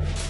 you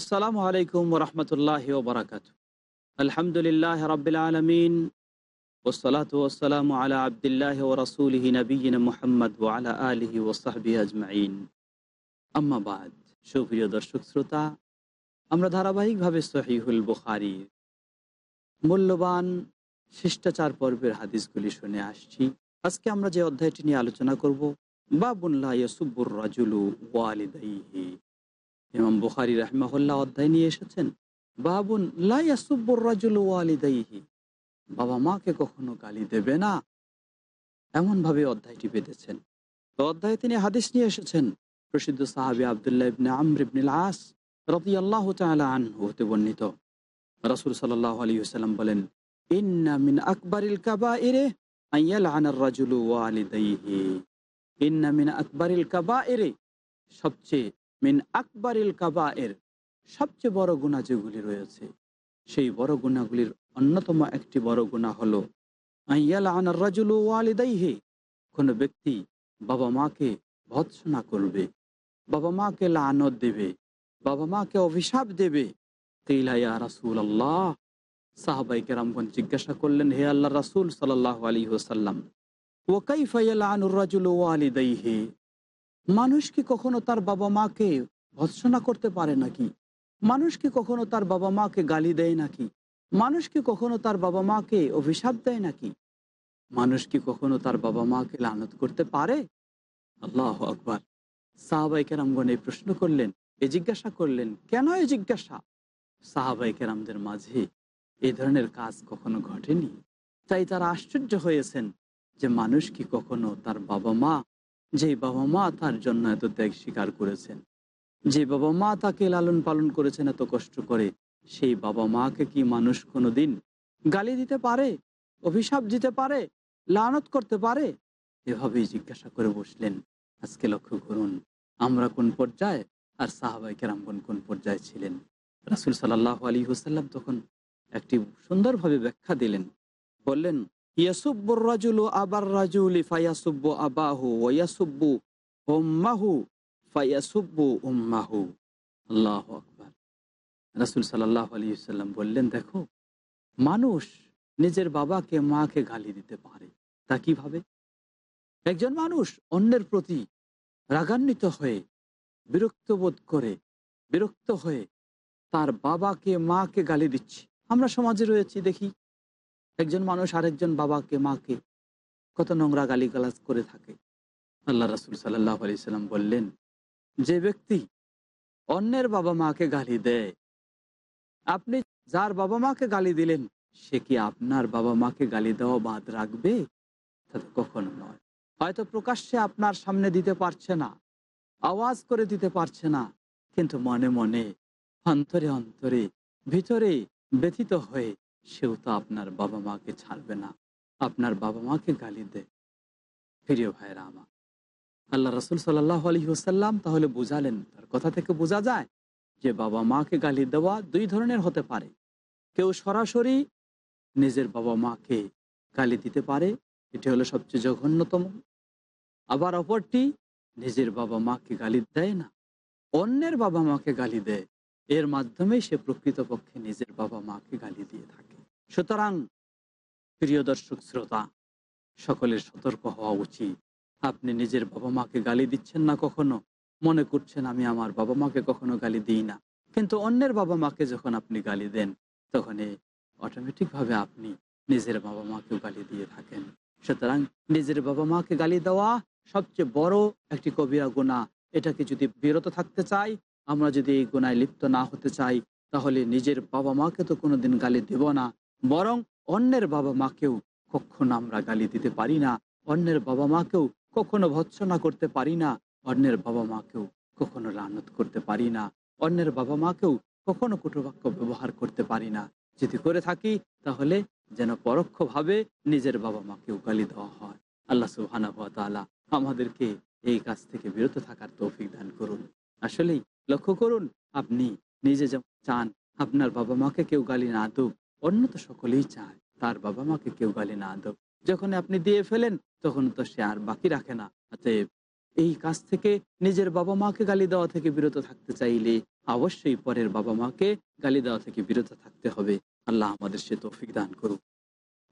আসসালামু আলাইকুম ওরহমতুল্লাহ ওবরাকাত আলহামদুলিল্লাহ রবিল আলমিন ওসলাত ওসালাম আলা আবদুল্লাহ ও রসুলহি নবীন মোহাম্মদ ও আলা আলহি আজমাইন। আম্মাবাদ সুপ্রিয় দর্শক শ্রোতা, আমরা ধারাবাহিকভাবে সহিহুল বুখারি মূল্যবান শিষ্টাচার পর্বের হাদিসগুলি শুনে আসছি। আজকে আমরা যে অধ্যায়টি নিয়ে আলোচনা করব বাবুল্লাহ ইয়সুব্বুর রাজুলু ওয়ালিদাইহি। ইমাম বুখারি রাহমাহুল্লাহ অধ্যায় নিয়ে এসেছেন, বাবুন লাইয়াসুব্বুর রাজুল ওয়ালিদাইহি। বাবা মাকে কখনো গালি দেবে না। এমন ভাবে অধ্যায়টি বেঁধেছেন। তো অধ্যায়ে তিনি হাদিস নিয়ে এসেছেন, প্রসিদ্ধ সাহাবি আবদুল্লাহ ইবনে আমর ইবনুল আস রতি আল্লাহ তাআলা আনহু হতে বর্ণিত। রাসূল সাল্লাল্লাহু আলাইহি ওয়াসাল্লাম বলেন, ইন্না মিন আকবারিল কাবাইরে আইয়ালআনার রাজুলু ওয়ালিদাইহি। ইন্না মিন আকবারিল কাবাইরে, সবচেয়ে মিন আকবরিল কাবা এর সবচেয়ে বড় গুণা যেগুলি রয়েছে। সেই বড় গুণাগুলির অন্যতম একটি বড় গুণা হলো রাজুল ওয়ালিদাইহে কোনো ব্যক্তি বাবা মাকে ভৎসনা করবে, বাবা মাকে লানত দেবে, বাবা মাকে অভিশাপ দেবে। তেইলাইয়া রাসুল আল্লাহ সাহাবাই কেরামগঞ্জ জিজ্ঞাসা করলেন, হে আল্লাহ রাসুল সাল্লাহ আলী হোসাল্লাম ওকাই ফাইয়াল আনুর রাজুল ওয়ালিদাইহে? মানুষ কি কখনো তার বাবা মাকে ভৎসনা করতে পারে নাকি? মানুষ কি কখনো তার বাবা মাকে গালি দেয় নাকি? মানুষ কি কখনো তার বাবা মাকে অভিশাপ দেয় নাকি? মানুষ কি কখনো তার বাবা মাকে লানত করতে পারে? আল্লাহ আকবর। সাহাবাই কেরামগণ এই প্রশ্ন করলেন, এ জিজ্ঞাসা করলেন, কেন এ জিজ্ঞাসা? সাহাবাই কেরামদের মাঝে এই ধরনের কাজ কখনো ঘটেনি? তাই তারা আশ্চর্য হয়েছেন যে মানুষ কি কখনো তার বাবা মা যে বাবা মা তার জন্য এত ত্যাগ স্বীকার করেছেন। যে বাবা মা তাকে লালন পালন করেছেন এত কষ্ট করে, সেই বাবা মাকে কি মানুষ কোনোদিন গালি দিতে পারে, অভিশাপ দিতে পারে, লানত করতে পারে? এভাবেই জিজ্ঞাসা করে বসলেন। আজকে লক্ষ্য করুন, আমরা কোন পর্যায়ে আর সাহাবাই কেরামগন কোন পর্যায়ে ছিলেন? রাসুল সাল্লাহ আলী হুসাল্লাম তখন একটি সুন্দরভাবে ব্যাখ্যা দিলেন। বললেন আবার আবাহু ওয়াসুব্বু উম্মাহু বললেন, দেখো, মানুষ নিজের বাবাকে, মাকে গালি দিতে পারে। তা কীভাবে? একজন মানুষ অন্যের প্রতি রাগান্বিত হয়ে, বিরক্ত বোধ করে, বিরক্ত হয়ে তার বাবাকে, মাকে গালি দিচ্ছে। আমরা সমাজে রয়েছি, দেখি। একজন মানুষ আরেকজন বাবাকে, মাকে কত নোংরা গালি গালাজ করে থাকে। আল্লাহ রাসুল সাল্লাহ আলি সাল্লাম বললেন, যে ব্যক্তি অন্যের বাবা মাকে গালি দেয়, আপনি যার বাবা মাকে গালি দিলেন, সে কি আপনার বাবা মাকে গালি দেওয়া বাদ রাখবে? তো কখনো নয়। হয়তো প্রকাশ্যে আপনার সামনে দিতে পারছে না, আওয়াজ করে দিতে পারছে না, কিন্তু মনে মনে অন্তরে অন্তরে, ভিতরে ব্যথিত হয়ে সেও তো আপনার বাবা মাকে ছাড়বে না। আপনার বাবা মাকে গালি দেয় প্রিয় ভাইরা আমার, আল্লাহ রসুল সাল্লাহ আলী ওসাল্লাম তাহলে বুঝালেন, তার কথা থেকে বোঝা যায় যে বাবা মাকে গালি দেওয়া দুই ধরনের হতে পারে। কেউ সরাসরি নিজের বাবা মাকে গালি দিতে পারে, এটি হলো সবচেয়ে জঘন্যতম। আবার অপরটি নিজের বাবা মাকে গালি দেয় না, অন্যের বাবা মাকে গালি দেয়। এর মাধ্যমে সে প্রকৃতপক্ষে নিজের বাবা মাকে গালি দিয়ে থাকে। সুতরাং, প্রিয় দর্শক, শ্রোতা, সকলের সতর্ক হওয়া উচিত। আপনি নিজের বাবা মাকে গালি দিচ্ছেন না কখনো? মনে করছেন, আমি আমার বাবা মাকে কখনো গালি দিই না। কিন্তু অন্যের বাবা মাকে যখন আপনি গালি দেন, তখন অটোমেটিকভাবে আপনি নিজের বাবা মাকেও গালি দিয়ে থাকেন। সুতরাং, নিজের বাবা মাকে গালি দেওয়া সবচেয়ে বড় একটি কবিরা গুণা এটাকে যদি বিরত থাকতে চাই আমরা যদি এই গুণায় লিপ্ত না হতে চাই, তাহলে নিজের বাবা মাকে তো কোনোদিন গালি দেব না, বরং অন্যের বাবা মাকেও কখনো আমরা গালি দিতে পারি না, অন্যের বাবা মাকেও কখনো ভৎসনা করতে পারি না, অন্যের বাবা মাকেও কখনো লানত করতে পারি না, অন্যের বাবা মাকেও কখনো কুটবাক্য ব্যবহার করতে পারি না। যদি করে থাকি, তাহলে যেন পরোক্ষভাবে নিজের বাবা মাকেও গালি দেওয়া হয়। আল্লাহ সুহানা আমাদেরকে এই কাজ থেকে বিরত থাকার তৌফিক দান করুন। আসলেই লক্ষ্য করুন, আপনি নিজে যেমন চান, আপনার বাবা মাকে কেউ গালি না দুক, অন্য তো সকলেই চায়, তার বাবা মাকে কেউ গালি না দুক। যখন আপনি দিয়ে ফেলেন, তখন তো সে আর বাকি রাখে না। অতএব এই কাজ থেকে নিজের বাবা মাকে গালি দেওয়া থেকে বিরত থাকতে চাইলে অবশ্যই পরের বাবা মাকে গালি দেওয়া থেকে বিরত থাকতে হবে। আল্লাহ আমাদের সে তৌফিক দান করুক।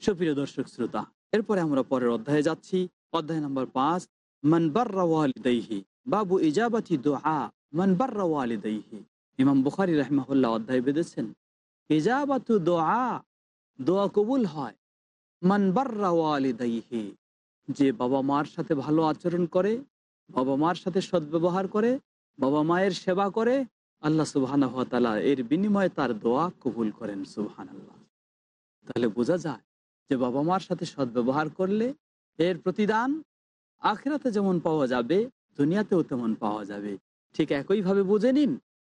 সুপ্রিয় দর্শক, শ্রোতা, এরপরে আমরা পরের অধ্যায়ে যাচ্ছি। অধ্যায় নম্বর পাঁচ মানবার ওয়ালিদাইহি। বাবু ইজাবাতি দোহা মানবার ওয়ালিদাইহি। ইমাম বুখারি রহমাহুল্লাহ অধ্যায় বেঁধেছেন, ইজাবাতু দোয়া দোয়া কবুল হয় মানবার ওয়ালিদাইহি। যে বাবা মার সাথে ভালো আচরণ করে, বাবা মার সাথে সদ্ব্যবহার করে, বাবা মায়ের সেবা করে, আল্লাহ সুবহান এর বিনিময়ে তার দোয়া কবুল করেন সুবহান আল্লাহ তাহলে বোঝা যায় যে বাবা মার সাথে সদ্ব্যবহার করলে এর প্রতিদান আখেরাতে যেমন পাওয়া যাবে দুনিয়াতেও তেমন পাওয়া যাবে। ঠিক একইভাবে বুঝে নিন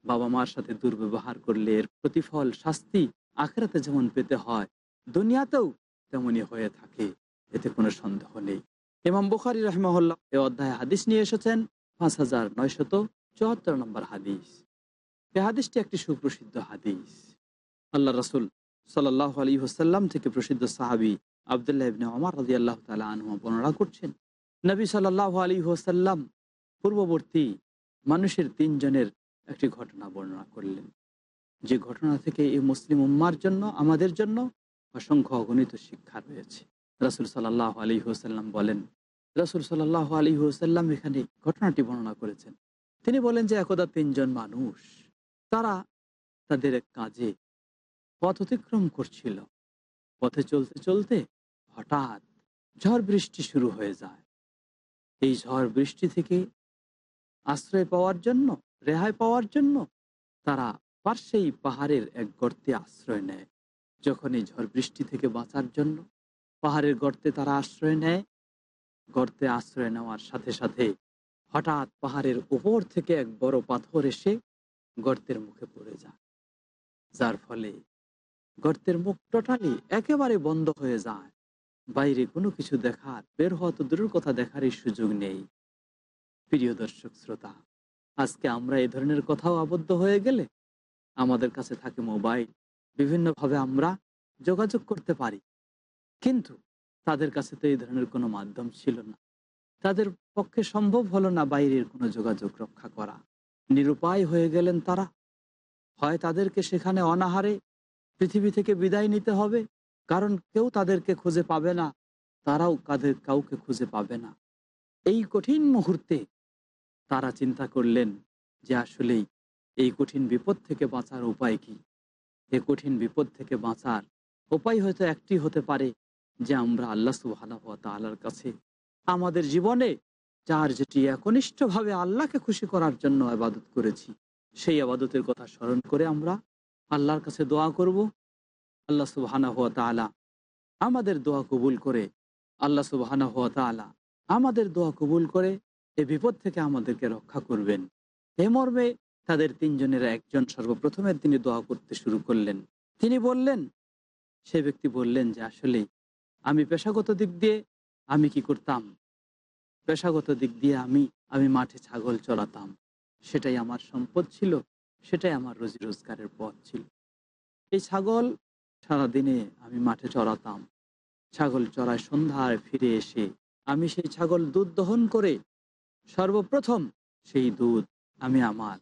বাবা মার সাথে দুর্ব্যবহার করলে এর প্রতিফল, শাস্তি আখেরাতে যেমন পেতে হয়, দুনিয়াতেও তেমনই হয়ে থাকে, এতে কোনো সন্দেহ নেই। ইমাম বুখারি রহমহল্লা এ অধ্যায় হাদিস নিয়ে এসেছেন, পাঁচ হাজার নয়শত চুয়াত্তর নম্বর হাদিস। এ হাদিসটি একটি সুপ্রসিদ্ধ হাদিস। আল্লাহ রসুল সাল্লাহ আলী হোসাল্লাম থেকে প্রসিদ্ধ সাহাবি আবদুল্লাহ ইবনে ওমর রাজি আল্লাহ তালা আনহুমা বর্ণনা করছেন, নবী সাল্লাহ আলী হোসাল্লাম পূর্ববর্তী মানুষের তিনজনের একটি ঘটনা বর্ণনা করলেন। যে ঘটনা থেকে এই মুসলিম উম্মার জন্য, আমাদের জন্য অসংখ্য অগণিত শিক্ষা রয়েছে। রাসুল সাল্লাহ আলী হোসাল্লাম বলেন, রাসুল সাল্লাহ আলী হোসাল্লাম এখানে ঘটনাটি বর্ণনা করেছেন। তিনি বলেন যে, একদা তিনজন মানুষ, তারা তাদের কাজে পথ অতিক্রম করছিল। পথে চলতে চলতে হঠাৎ ঝড় বৃষ্টি শুরু হয়ে যায়। এই ঝড় বৃষ্টি থেকে আশ্রয় পাওয়ার জন্য, রেহাই পাওয়ার জন্য, তারা পার্শ্বেই পাহাড়ের এক গর্তে আশ্রয় নেয়। যখন এই ঝড় বৃষ্টি থেকে বাঁচার জন্য পাহাড়ের গর্তে তারা আশ্রয় নেয়, গর্তে আশ্রয় নেওয়ার সাথে সাথে হঠাৎ পাহাড়ের উপর থেকে এক বড় পাথর এসে গর্তের মুখে পড়ে যায়। যার ফলে গর্তের মুখ টোটালি একেবারে বন্ধ হয়ে যায়। বাইরে কোনো কিছু দেখার, বের হওয়া তো দূরের কথা দেখারই সুযোগ নেই। প্রিয় দর্শক শ্রোতা, আজকে আমরা এই ধরনের কথাও আবদ্ধ হয়ে গেলে আমাদের কাছে থাকে মোবাইল। বিভিন্নভাবে আমরা যোগাযোগ করতে পারি, কিন্তু তাদের কাছে তো এই ধরনের কোনো মাধ্যম ছিল না। তাদের পক্ষে সম্ভব হলো না বাইরের কোনো যোগাযোগ রক্ষা করা। নিরুপায় হয়ে গেলেন তারা। হয় তাদেরকে সেখানে অনাহারে পৃথিবী থেকে বিদায় নিতে হবে, কারণ কেউ তাদেরকে খুঁজে পাবে না, তারাও কাদের কাউকে খুঁজে পাবে না। এই কঠিন মুহূর্তে তারা চিন্তা করলেন যে আসলেই এই কঠিন বিপদ থেকে বাঁচার উপায় কি? এ কঠিন বিপদ থেকে বাঁচার উপায় হয়তো একটি হতে পারে যে আমরা আল্লাহ সুবাহ তালার কাছে আমাদের জীবনে যার যেটি একনিষ্ঠভাবে আল্লাহকে খুশি করার জন্য আবাদত করেছি, সেই আবাদতের কথা স্মরণ করে আমরা আল্লাহর কাছে দোয়া করব। আল্লাহ সুবাহানা হুয়া তালা আমাদের দোয়া কবুল করে, আল্লাহ সুবাহানা হুয়া তালা আমাদের দোয়া কবুল করে এ বিপদ থেকে আমাদেরকে রক্ষা করবেন, এ মর্মে তাদের তিনজনের একজন সর্বপ্রথমে তিনি দোয়া করতে শুরু করলেন। তিনি বললেন, সে ব্যক্তি বললেন যে, আসলে আমি পেশাগত দিক দিয়ে আমি কি করতাম? পেশাগত দিক দিয়ে আমি আমি মাঠে ছাগল চড়াতাম। সেটাই আমার সম্পদ ছিল, সেটাই আমার রুজি রোজগারের পথ ছিল। এই ছাগল সারাদিনে আমি মাঠে চড়াতাম। ছাগল চড়ায় সন্ধ্যায় ফিরে এসে আমি সেই ছাগল দুধ দহন করে সর্বপ্রথম সেই দুধ আমি আমার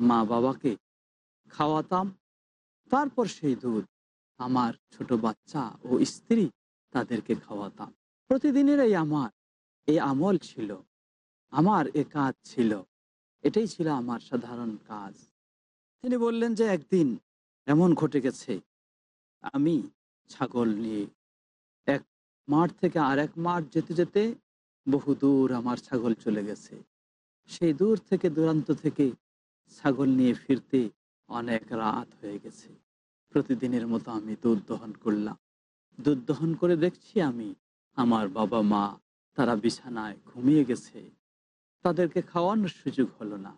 মা বাবাকে খাওয়াতাম। তারপর সেই দুধ আমার ছোট বাচ্চা ও স্ত্রী তাদেরকে খাওয়াতাম। প্রতিদিনের এই আমার এই আমল ছিল। আমার এ কাজ ছিল। এটাই ছিল আমার সাধারণ কাজ। তিনি বললেন যে একদিন এমন ঘটে গেছে, আমি ছাগল নিয়ে এক মাঠ থেকে আর এক মাঠ যেতে যেতে বহু দূর আমার ছাগল চলে গেছে। সেই দূর থেকে, দূরান্ত থেকে ছাগল নিয়ে ফিরতে অনেক রাত হয়ে গেছে। প্রতিদিনের মতো আমি দুধ দহন করলাম। দুধ দহন করে দেখছি আমি আমার বাবা মা তারা বিছানায় ঘুমিয়ে গেছে। তাদেরকে খাওয়ানোর সুযোগ হলো না।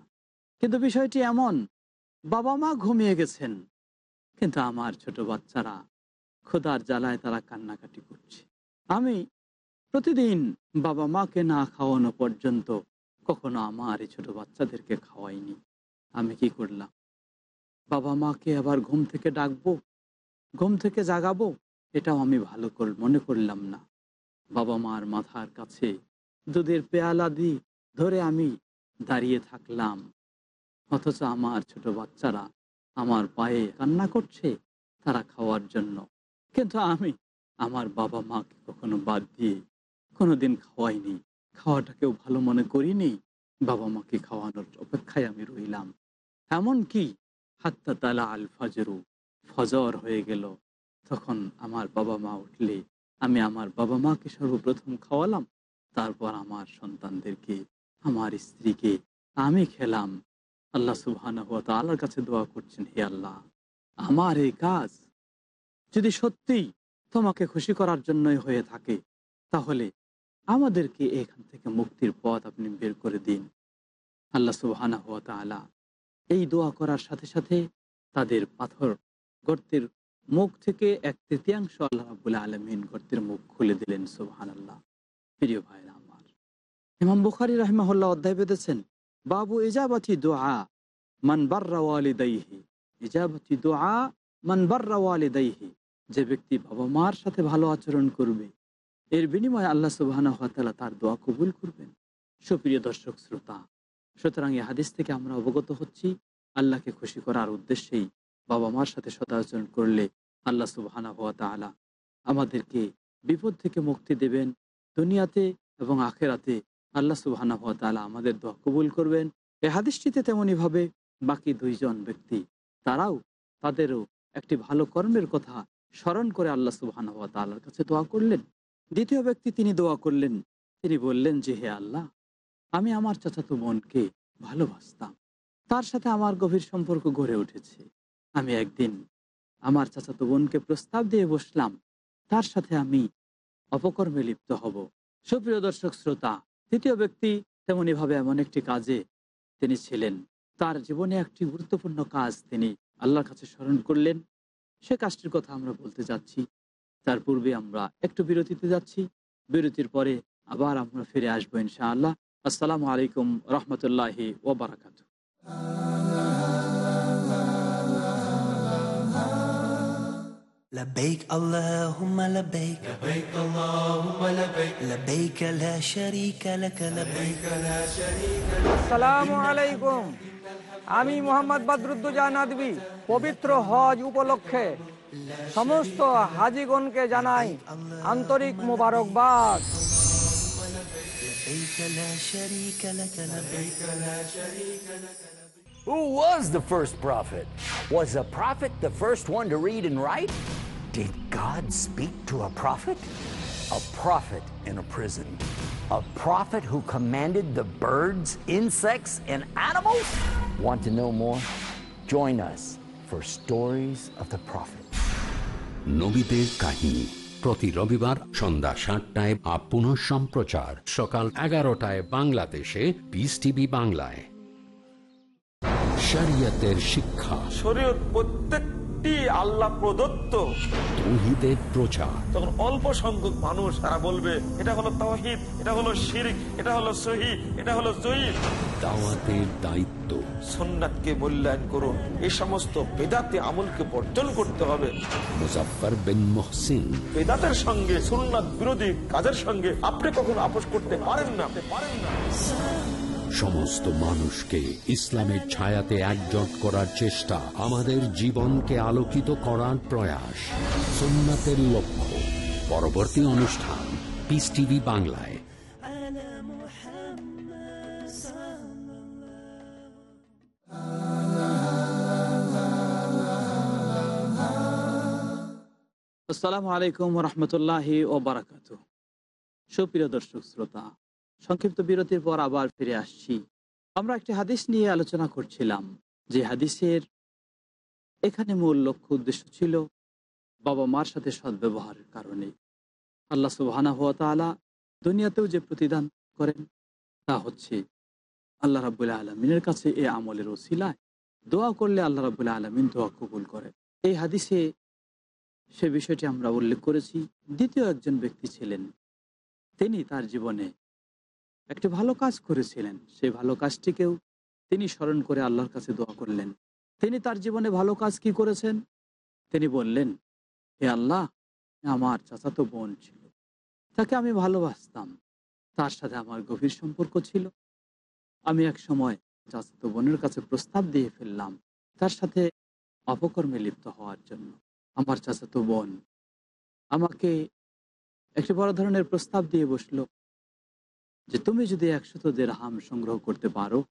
কিন্তু বিষয়টি এমন, বাবা মা ঘুমিয়ে গেছেন। কিন্তু আমার ছোট বাচ্চারা খোদার জ্বালায় তারা কান্নাকাটি করছে। আমি প্রতিদিন বাবা মাকে না খাওয়ানো পর্যন্ত কখনো আমার এই ছোটো বাচ্চাদেরকে খাওয়াইনি। আমি কি করলাম? বাবা মাকে আবার ঘুম থেকে ডাকবো? ঘুম থেকে জাগাবো? এটাও আমি ভালো কর, মনে করলাম না। বাবা মার মাথার কাছে দুধের পেয়ালা দি ধরে আমি দাঁড়িয়ে থাকলাম। অথচ আমার ছোট বাচ্চারা আমার পায়ে কান্না করছে তারা খাওয়ার জন্য। কিন্তু আমি আমার বাবা মাকে কখনো বাদ দিয়ে কোনোদিন খাওয়াইনি। খাওয়াটাকেও ভালো মনে করিনি। বাবা মাকে খাওয়ানোর অপেক্ষায় আমি রইলাম। এমন কি হাত্তা তালা আল ফজরু, ফজর হয়ে গেল। তখন আমার বাবা মা উঠলে, আমি আমার বাবা মাকে সর্বপ্রথম খাওয়ালাম। তারপর আমার সন্তানদেরকে, আমার স্ত্রীকে আমি খেলাম। আল্লাহ সুবাহ আল্লাহর কাছে দোয়া করছেন, হে আল্লাহ, আমার এই কাজ যদি সত্যিই তোমাকে খুশি করার জন্যই হয়ে থাকে, তাহলে আমাদেরকে এখান থেকে মুক্তির পথ আপনি বের করে দিন। আল্লাহ সুবাহানা তালা এই দোয়া করার সাথে সাথে তাদের পাথর গর্তের মুখ থেকে এক তৃতীয়াংশ আল্লাহ রাবুল আলমিন গর্তের মুখ খুলে দিলেন সুবাহান আল্লাহ প্রিয় ভাইরা আমার, ইমাম বুখারি রহমাহুল্লাহ অধ্যায় বেঁধেছেন, বাবু ইজাবাতি দোয়া মান বার্রা ওয়ালিদাইহি। ইজাবাতি দোয়া মান ওয়ালিদাইহি। যে ব্যক্তি বাবা মার সাথে ভালো আচরণ করবে এর বিনিময়ে আল্লাহ সুবাহ তার দোয়া কবুল করবেন। সুপ্রিয় দর্শক, শ্রোতা, সুতরাং এই হাদিস থেকে আমরা অবগত হচ্ছি, আল্লাহকে খুশি করার উদ্দেশ্যেই বাবা মার সাথে সদাচরণ করলে আল্লাহ সুবাহানা আমাদেরকে বিপদ থেকে মুক্তি দেবেন, দুনিয়াতে এবং আখেরাতে আল্লাহ সুবাহানা হওয়া তালা আমাদের দোয়া কবুল করবেন। এই হাদিসটিতে তেমনইভাবে বাকি দুইজন ব্যক্তি, তারাও তাদেরও একটি ভালো কর্মের কথা স্মরণ করে আল্লাহ সুবাহানা হওয়া তাল্লার কাছে দোয়া করলেন। দ্বিতীয় ব্যক্তি তিনি দোয়া করলেন। তিনি বললেন যে, হে আল্লাহ, আমি আমার চাচাতো বোনকে ভালোবাসতাম। তার সাথে আমার গভীর সম্পর্ক গড়ে উঠেছে। আমি একদিন আমার চাচাতো বোনকে প্রস্তাব দিয়ে বসলাম, তার সাথে আমি অপকর্মে লিপ্ত হব। সুপ্রিয় দর্শক, শ্রোতা, তৃতীয় ব্যক্তি তেমনইভাবে এমন একটি কাজে তিনি ছিলেন। তার জীবনে একটি গুরুত্বপূর্ণ কাজ তিনি আল্লাহর কাছে স্মরণ করলেন। সে কাজটির কথা আমরা বলতে যাচ্ছি। তার পূর্বে আমরা একটু বিরতিতে যাচ্ছি বিরতির পরে আবার আমরা ফিরে আসবো ইনশাআল্লাহ আসসালামু আলাইকুম রহমতুল্লাহি ওবরাকাত لبيك اللهم لبيك لبيك اللهم لبيك لبيك لا شريك لك لبيك আসসালামু আলাইকুম আমি মোহাম্মদ বদরুদ্দুজা নাদবি পবিত্র হজ উপলক্ষে সমস্ত হাজিগণকে জানাই আন্তরিক Who was the first prophet? Was a prophet the first one to read and write? Did God speak to a prophet? A prophet in a prison. A prophet who commanded the birds, insects, and animals? Want to know more? Join us for Stories of the Prophet. নবীদের কাহিনী। প্রতি রবিবার সন্ধ্যা সাতটায় আপন পুনঃ সম্প্রচার। সকাল এগারোটায় বাংলাদেশে পিস টিভি বাংলায়। শরিয়তের শিক্ষা। শরীয়ত প্রত্যেক আল্লাহ প্রদত্ত। তৌহিদের প্রচার। তখন অল্প সংখ্যক মানুষ তারা বলবে এটা হলো তহিদ এটা হলো শিরিক এটা হলো সহি এটা হলো জয়ীফ দাওয়াতের দায়িত্ব। মূল্যায়ন করুন। এই সমস্ত বেদাতে আমলকে বর্জন করতে হবে। মুজাফফর বিন মহসিন। বেদাতের সঙ্গে সুন্নাত বিরোধী কাজের সঙ্গে আপনি কখনো আপোষ করতে পারেন না পারেন না। সমস্ত মানুষকে ইসলামের ছায়াতে একজট করার চেষ্টা আমাদের জীবনকে আলোকিত করার প্রয়াস। সোমনাথের লক্ষ্য। পরবর্তী অনুষ্ঠান পিস টিভি বাংলায়। আসসালামু আলাইকুম রহমতুল্লাহ ও বারাকাত সুপ্রিয় দর্শক শ্রোতা সংক্ষিপ্ত বিরতির পর আবার ফিরে আসছি। আমরা একটি হাদিস নিয়ে আলোচনা করছিলাম। যে হাদিসের এখানে মূল লক্ষ্য উদ্দেশ্য ছিল বাবা মার সাথে সদ্ব্যবহারের কারণে। আল্লাহ সুবাহানা হাত তালা দুনিয়াতেও যে প্রতিদান করেন তা হচ্ছে আল্লাহ রাবুল্লাহ আলমিনের কাছে এ আমলের ওসিলায় দোয়া করলে আল্লাহ রাবুল্লাহ আলমিন দোয়া কবুল করে। এই হাদিসে সে বিষয়টি আমরা উল্লেখ করেছি। দ্বিতীয় একজন ব্যক্তি ছিলেন। তিনি তার জীবনে একটি ভালো কাজ করেছিলেন। সেই ভালো কাজটিকেও তিনি স্মরণ করে আল্লাহর কাছে দোয়া করলেন। তিনি তার জীবনে ভালো কাজ কি করেছেন? তিনি বললেন, হে আল্লাহ, আমার চাচাতো বোন ছিল। তাকে আমি ভালোবাসতাম। তার সাথে আমার গভীর সম্পর্ক ছিল। আমি এক সময় চাচাতো বোনের কাছে প্রস্তাব দিয়ে ফেললাম তার সাথে অপকর্মে লিপ্ত হওয়ার জন্য। আমার চাচাতো বোন আমাকে একটি বড় ধরনের প্রস্তাব দিয়ে বসল। যে তুমি যদি একশত দের হাম সংগ্রহ করতে পারো,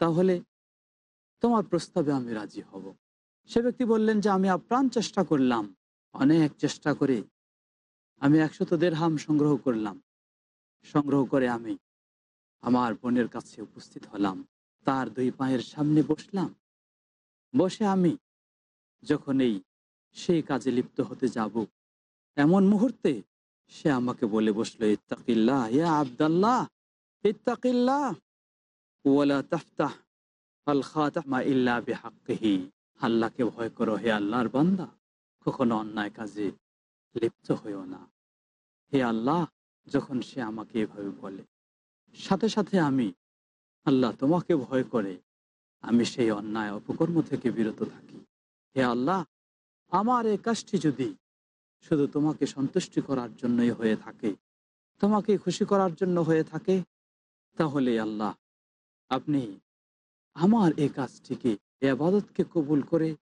তাহলে তোমার প্রস্তাবে আমি রাজি হব। সে ব্যক্তি বললেন যে, আমি আপ্রাণ চেষ্টা করলাম, অনেক চেষ্টা করে আমি একশত দের হাম সংগ্রহ করলাম। সংগ্রহ করে আমি আমার বোনের কাছে উপস্থিত হলাম। তার দুই পায়ের সামনে বসলাম। বসে আমি যখন এই সেই কাজে লিপ্ত হতে যাব, এমন মুহূর্তে সে আমাকে বলে বসল, ইত্তাকিল্লাহ, ইয়া আবদাল্লাহ, ইত্তাকিল্লাহ, ওয়ালা তাফতাহ আল খাতামা ইল্লা বিহাক্কিহি, আল্লাহকে ভয় করো হে আল্লাহর বান্দা, কখনো অন্যায় কাজে লিপ্ত হইও না। হে আল্লাহ, যখন সে আমাকে এভাবে বলে, সাথে সাথে আমি, আল্লাহ তোমাকে ভয় করে, আমি সেই অন্যায় অপকর্ম থেকে বিরত থাকি। হে আল্লাহ, আমার এই কাজটি যদি শুধু তোমাকে সন্তুষ্টি করার জন্যই হয়ে থাকে। তোমাকে খুশি করার জন্য হয়ে থাকে? তাহলে আল্লাহ, আপনি আমার এই কাজটিকে, এ আবাদতকে কবুল করে,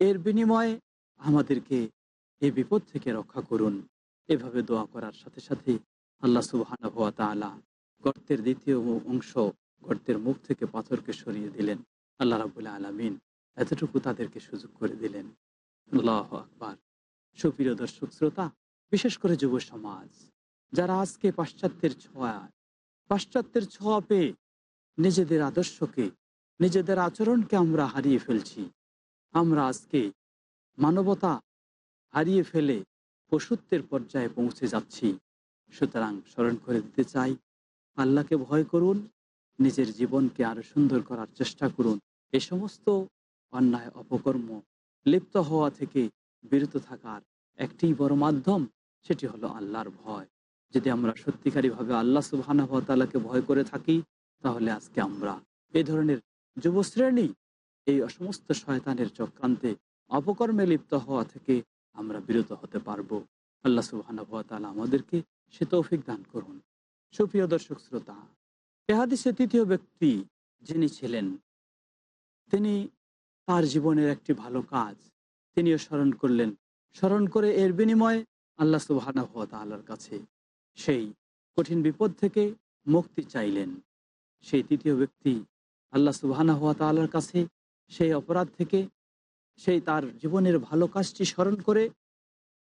এর বিনিময়ে আমাদেরকে এই বিপদ থেকে রক্ষা করুন। এভাবে দোয়া করার সাথে সাথে আল্লাহ সুবাহানা হাত তালা গর্তের দ্বিতীয় অংশ, গর্তের মুখ থেকে পাথরকে সরিয়ে দিলেন। আল্লাহ রাবুল্লাহ আলমিন এতটুকু তাদেরকে সুযোগ করে দিলেন। আল্লাহ আকবার। সুপ্রিয় দর্শক শ্রোতা, বিশেষ করে যুব সমাজ, যারা আজকে পাশ্চাত্যের ছোঁয়া পাশ্চাত্যের ছোঁয়া পেয়ে নিজেদের আদর্শকে, নিজেদের আচরণকে আমরা হারিয়ে ফেলছি। আমরা আজকে মানবতা হারিয়ে ফেলে পশুত্বের পর্যায়ে পৌঁছে যাচ্ছি। সুতরাং স্মরণ করে দিতে চাই, আল্লাহকে ভয় করুন, নিজের জীবনকে আরও সুন্দর করার চেষ্টা করুন। এ সমস্ত অন্যায়, অপকর্ম লিপ্ত হওয়া থেকে বিরত থাকার একটি বড় মাধ্যম, সেটি হলো আল্লাহর ভয়। যদি আমরা সত্যিকারীভাবে আল্লাহ সুবাহানাকে ভয় করে থাকি, তাহলে আজকে আমরা এই ধরনের যুবশ্রেণী, এই সমস্ত শয়তানের চক্রান্তে অপকর্মে লিপ্ত হওয়া থেকে আমরা বিরত হতে পারব। আল্লাহ সুবাহানুভাতালা আমাদেরকে সে তৌফিক দান করুন। সুপ্রিয় দর্শক শ্রোতা এহাদিসে তৃতীয় ব্যক্তি যিনি ছিলেন, তিনি তার জীবনের একটি ভালো কাজ তিনিও স্মরণ করলেন। স্মরণ করে এর বিনিময়ে আল্লাহ সুবাহানা আল্লাহর কাছে সেই কঠিন বিপদ থেকে মুক্তি চাইলেন। সেই তৃতীয় ব্যক্তি আল্লাহ সুবাহানা হাত আল্লাহর কাছে সেই অপরাধ থেকে, সেই তার জীবনের ভালো কাজটি স্মরণ করে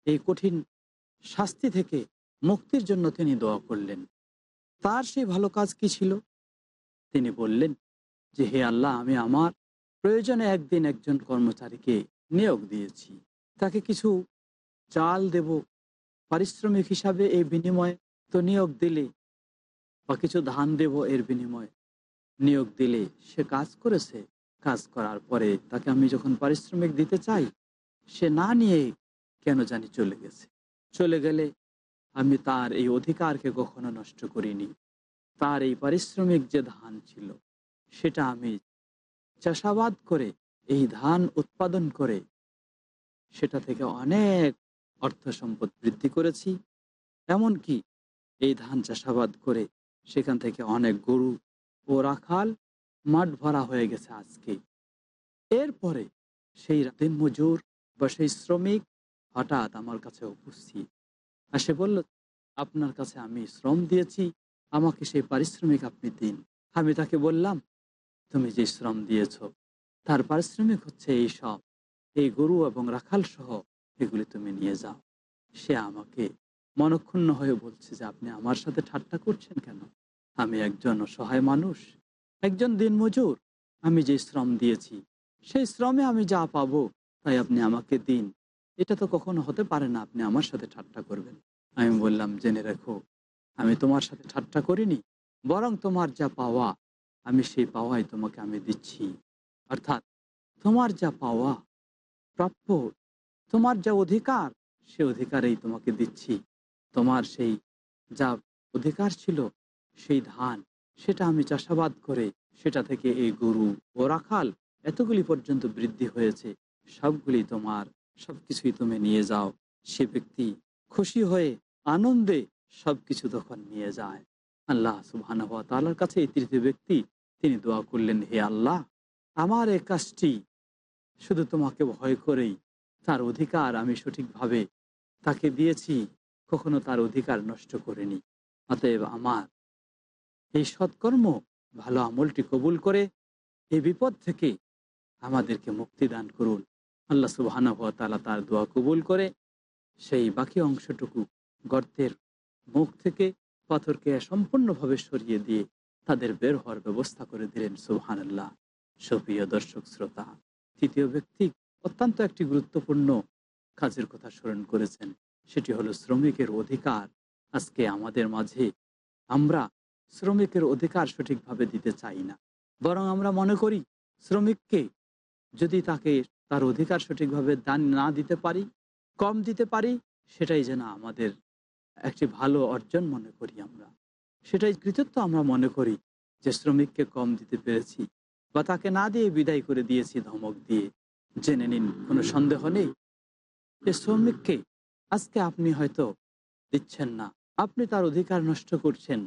এই কঠিন শাস্তি থেকে মুক্তির জন্য তিনি দোয়া করলেন। তার সেই ভালো কাজ কি ছিল? তিনি বললেন যে, হে আল্লাহ, আমি আমার প্রয়োজনে একদিন একজন কর্মচারীকে নিয়োগ দিয়েছি। তাকে কিছু চাল দেব। পারিশ্রমিক হিসাবে এই বিনিময়ে তো নিয়োগ দিলে, বা কিছু ধান দেব এর বিনিময়ে নিয়োগ দিলে। সে কাজ করেছে। কাজ করার পরে তাকে আমি যখন পারিশ্রমিক দিতে চাই, সে না নিয়ে কেন জানি চলে গেছে। চলে গেলে আমি তার এই অধিকারকে কখনো নষ্ট করিনি। তার এই পারিশ্রমিক যে ধান ছিল, সেটা আমি চাষাবাদ করে এই ধান উৎপাদন করে সেটা থেকে অনেক অর্থ সম্পদ বৃদ্ধি করেছি। এমনকি এই ধান চাষাবাদ করে সেখান থেকে অনেক গরু ও রাখাল মাঠ ভরা হয়ে গেছে আজকে। এরপরে সেই দিন মজুর বা সেই শ্রমিক হঠাৎ আমার কাছে উপস্থিত। আর সে বলল, আপনার কাছে আমি শ্রম দিয়েছি, আমাকে সেই পারিশ্রমিক আপনি দিন। আমি তাকে বললাম, তুমি যে শ্রম দিয়েছ তার পারিশ্রমিক হচ্ছে এই সব। এই গরু এবং রাখাল সহ এগুলি তুমি নিয়ে যাও। সে আমাকে মনক্ষুণ্ণ হয়ে বলছে যে, আপনি আমার সাথে ঠাট্টা করছেন কেন? আমি একজন অসহায় মানুষ, একজন দিনমজুর। আমি যে শ্রম দিয়েছি, সেই শ্রমে আমি যা পাবো, তাই আপনি আমাকে দিন। এটা তো কখনো হতে পারে না, আপনি আমার সাথে ঠাট্টা করবেন। আমি বললাম, জেনে রেখো, আমি তোমার সাথে ঠাট্টা করিনি, বরং তোমার যা পাওয়া, আমি সেই পাওয়াই তোমাকে আমি দিচ্ছি। অর্থাৎ তোমার যা পাওয়া প্রাপ্য, তোমার যা অধিকার, সে অধিকারেই তোমাকে দিচ্ছি। তোমার সেই যা অধিকার ছিল, সেই ধান, সেটা আমি চাষাবাদ করে, সেটা থেকে এই গরু ও রাখাল এতগুলি পর্যন্ত বৃদ্ধি হয়েছে, সবগুলি তোমার সব কিছুই তুমি নিয়ে যাও। সে ব্যক্তি খুশি হয়ে, আনন্দে সব কিছু তখন নিয়ে যায়। আল্লাহ সুবাহ তালার কাছে এই তৃতীয় ব্যক্তি, তিনি দোয়া করলেন, হে আল্লাহ আমার এ কাজটি শুধু তোমাকে ভয় করেই, তার অধিকার আমি সঠিকভাবে তাকে দিয়েছি, কখনো তার অধিকার নষ্ট করিনি। অতএব আমার এই সৎকর্ম, ভালো আমলটি কবুল করে এই বিপদ থেকে আমাদেরকে মুক্তি দান করুন। আল্লাহ সুবাহ তালা তার দোয়া কবুল করে, সেই বাকি অংশটুকু গর্তের মুখ থেকে পাথরকে সম্পূর্ণভাবে সরিয়ে দিয়ে তাদের বের হওয়ার ব্যবস্থা করে দিলেন সুবহান আল্লাহ সুপ্রিয় দর্শক শ্রোতা, তৃতীয় ব্যক্তি অত্যন্ত একটি গুরুত্বপূর্ণ কাজের কথা স্মরণ করেছেন। সেটি হলো শ্রমিকের অধিকার। আজকে আমাদের মাঝে আমরা শ্রমিকের অধিকার সঠিকভাবে দিতে চাই না। বরং আমরা মনে করি, শ্রমিককে যদি তাকে তার অধিকার সঠিকভাবে দান না দিতে পারি, কম দিতে পারি, সেটাই যেন আমাদের একটি ভালো অর্জন মনে করি আমরা। সেটাই কৃতিত্ব আমরা মনে করি যে শ্রমিককে কম দিতে পেরেছি। বা তাকে না দিয়ে বিদায় করে দিয়েছি ধমক দিয়ে। জেনে নিন, কোনো সন্দেহ নেই? যে শ্রমিককে আজকে আপনি হয়তো দিচ্ছেন না। আপনি তার অধিকার নষ্ট করছেন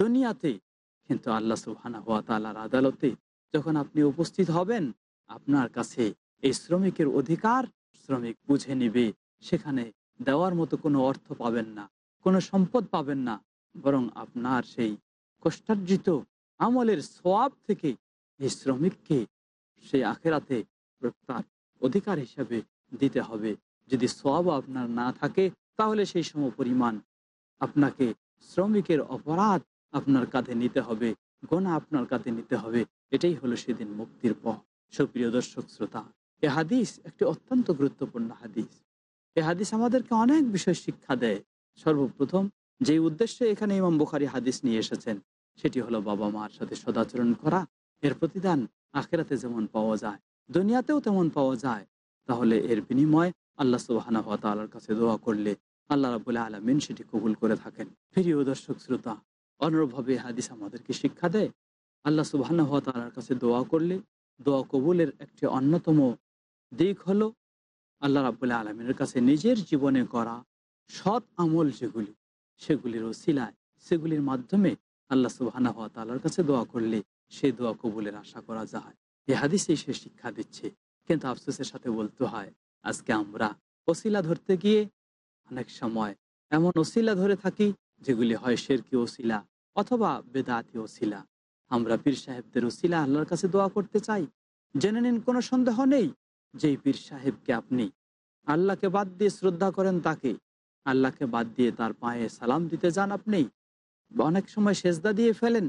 দুনিয়াতে। কিন্তু আল্লাহ সুহানা হওয়া তালার আদালতে যখন আপনি উপস্থিত হবেন, আপনার কাছে এই শ্রমিকের অধিকার শ্রমিক বুঝে নিবে। সেখানে দেওয়ার মতো কোনো অর্থ পাবেন না, কোনো সম্পদ পাবেন না। বরং আপনার সেই কষ্টার্জিত আমলের সোয়াব থেকে এই শ্রমিককে সেই আখেরাতে তার অধিকার হিসাবে দিতে হবে। যদি সোয়াব আপনার না থাকে, তাহলে সেই সম পরিমাণ আপনাকে শ্রমিকের অপরাধ আপনার কাঁধে নিতে হবে, গোনা আপনার কাঁধে নিতে হবে। এটাই হলো সেদিন মুক্তির পথ। সুপ্রিয় দর্শক শ্রোতা, এ হাদিস একটি অত্যন্ত গুরুত্বপূর্ণ হাদিস। এ হাদিস আমাদেরকে অনেক বিষয় শিক্ষা দেয়। সর্বপ্রথম যে উদ্দেশ্যে এখানে ইমাম বুখারি হাদিস নিয়ে এসেছেন, সেটি হলো বাবা মার সাথে সদাচরণ করা এর প্রতিদান আখেরাতে যেমন পাওয়া যায়, দুনিয়াতেও তেমন পাওয়া যায়। তাহলে এর বিনিময় আল্লাহ সুবাহানা তালার কাছে দোয়া করলে আল্লাহ রাবুল্লাহ আলমিন সেটি কবুল করে থাকেন। প্রিয় দর্শক শ্রোতা, অনুরূপভাবে হাদিস আমাদেরকে শিক্ষা দেয়, আল্লাহ সুবাহানা তালার কাছে দোয়া করলে দোয়া কবুলের একটি অন্যতম দিক হলো আল্লাহ রাবুল্লাহ আলমিনের কাছে নিজের জীবনে করা সৎ আমল যেগুলি, সেগুলির ওসিলায়, সেগুলির মাধ্যমে আল্লাহ হওয়া তালার কাছে দোয়া করলে সেই দোয়া কবুলের আশা করা যায়। এ হাদিসেই সে শিক্ষা দিচ্ছে। কিন্তু আফসোসের সাথে বলতে হয়, আজকে আমরা ওসিলা ধরতে গিয়ে অনেক সময় এমন ওসিলা ধরে থাকি, যেগুলি হয় শেরকি ওসিলা অথবা বেদাতি ওসিলা। আমরা পীর সাহেবদের ওসিলা আল্লাহর কাছে দোয়া করতে চাই। জেনে নিন, কোনো সন্দেহ নেই যে পীর সাহেবকে আপনি আল্লাহকে বাদ দিয়ে শ্রদ্ধা করেন তাকে। আল্লাহকে বাদ দিয়ে তার পায়ে সালাম দিতে যান আপনি। অনেক সময় সেজদা দিয়ে ফেলেন।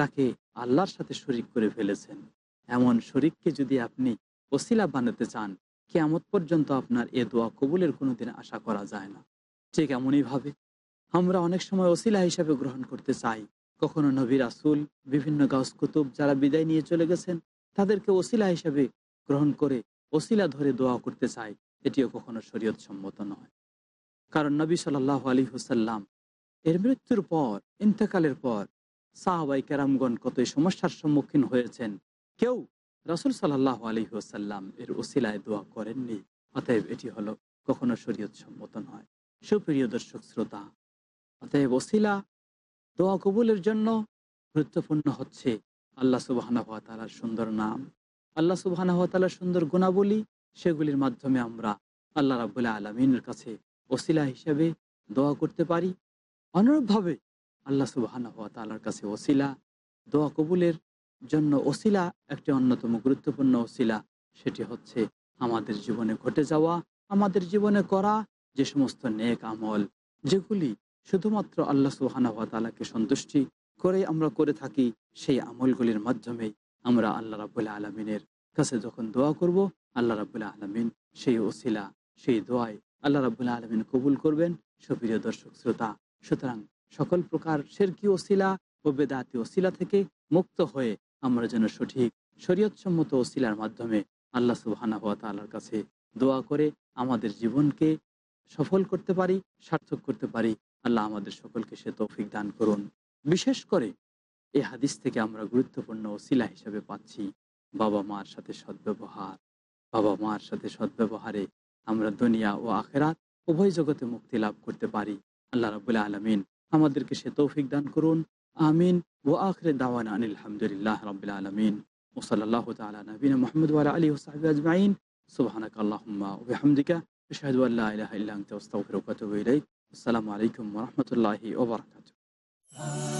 তাকে আল্লাহর সাথে শরিক করে ফেলেছেন। এমন শরিককে যদি আপনি ওসিলা বানাতে চান কেমত পর্যন্ত আপনার এ দোয়া কবুলের কোনোদিন আশা করা যায় না। ঠিক এমনইভাবে আমরা অনেক সময় ওসিলা হিসাবে গ্রহণ করতে চাই। কখনো নবী রাসুল, বিভিন্ন গাউস কুতুব যারা বিদায় নিয়ে চলে গেছেন, তাদেরকে ওসিলা হিসাবে গ্রহণ করে ওসিলা ধরে দোয়া করতে চাই। এটিও কখনো শরীয়ত সম্মত নয়। কারণ নবী সাল্লাহ আলী হুসাল্লাম এর মৃত্যুর পর, ইন্তেকালের পর সাহাবাই কেরামগণ কতই সমস্যার সম্মুখীন হয়েছেন। কেউ রসুল সাল্লাহ আলী হুসাল্লাম এর ওসিলায় দোয়া করেননি, অতএব এটি হলো কখনো শরীয়ত সম্মত নয়। সুপ্রিয় দর্শক শ্রোতা, অতএব ওসিলা দোয়া কবুলের জন্য গুরুত্বপূর্ণ হচ্ছে আল্লাহ তালার সুন্দর নাম। আল্লাহ তালার সুন্দর গুণাবলী, সেগুলির মাধ্যমে আমরা আল্লাহ রাবুল্লাহ আলমিনের কাছে ওসিলা হিসেবে দোয়া করতে পারি। অনুরূপভাবে আল্লাহ সুবাহানা হাত তালার কাছে ওসিলা। দোয়া কবুলের জন্য ওসিলা একটি অন্যতম গুরুত্বপূর্ণ ওসিলা। সেটি হচ্ছে আমাদের জীবনে ঘটে যাওয়া, আমাদের জীবনে করা যে সমস্ত নেক আমল, যেগুলি শুধুমাত্র আল্লাহ সুবাহানা হাত তালাকে সন্তুষ্টি করে আমরা করে থাকি, সেই আমলগুলির মাধ্যমে আমরা আল্লাহ রাবুল্লাহ আলমিনের কাছে যখন দোয়া করব, আল্লাহ রাবুল্লাহ আলমিন সেই ওসিলা, সেই দোয়ায় আল্লাহ রাবুল্লাহ আলমিন কবুল করবেন। সুপ্রিয় দর্শক, শ্রোতা, সুতরাং সকল প্রকার শেরকি ওসিলা ও বেদাতি ওসিলা থেকে মুক্ত হয়ে আমরা যেন সঠিক শরীয়তসম্মত ওসিলার মাধ্যমে আল্লাহ সুবাহানা হাত তাল্লার কাছে দোয়া করে আমাদের জীবনকে সফল করতে পারি, সার্থক করতে পারি, আল্লাহ আমাদের সকলকে সে তৌফিক দান করুন। বিশেষ করে এই হাদিস থেকে আমরা গুরুত্বপূর্ণ ওসিলা হিসাবে পাচ্ছি, বাবা মার সাথে সদ্ব্যবহার। বাবা মার সাথে সদ্ব্যবহারে আমরা দুনিয়া ও আখেরাত উভয় জগতে মুক্তি লাভ করতে পারি। আল্লাহ রাবুল্লাহ আলমিন আমাদেরকে সে তৌফিক দান করুন আমিন ও আখরে দাওয়ান আনিল আলহামদুলিল্লাহ রবিল আলমিন ওসলাল্লাহ তালা নবীন মোহাম্মদ ওয়ালা আলী ওসাহাবি আজমাইন সুবাহানাক আল্লাহুম্মা ওবিহামদিকা আশহাদু আল্লা ইলাহা ইল্লা আনতা আস্তাগফিরুকা ওয়া আতুবু ইলাইক আসসালামু আলাইকুম ওয়া রাহমাতুল্লাহি ওয়া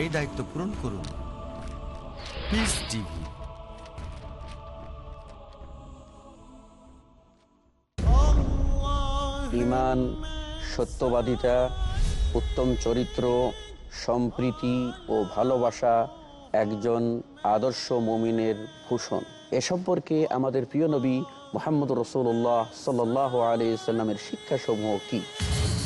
এই দায়িত্ব পূরণ করুন। ইমান, সত্যবাদিতা, উত্তম চরিত্র, সম্প্রীতি ও ভালোবাসা একজন আদর্শ মমিনের ভূষণ। এ সম্পর্কে আমাদের প্রিয় নবী মোহাম্মদ রসুল্লাহ সাল্লাহ আলি সাল্লামের শিক্ষাসমূহ কি?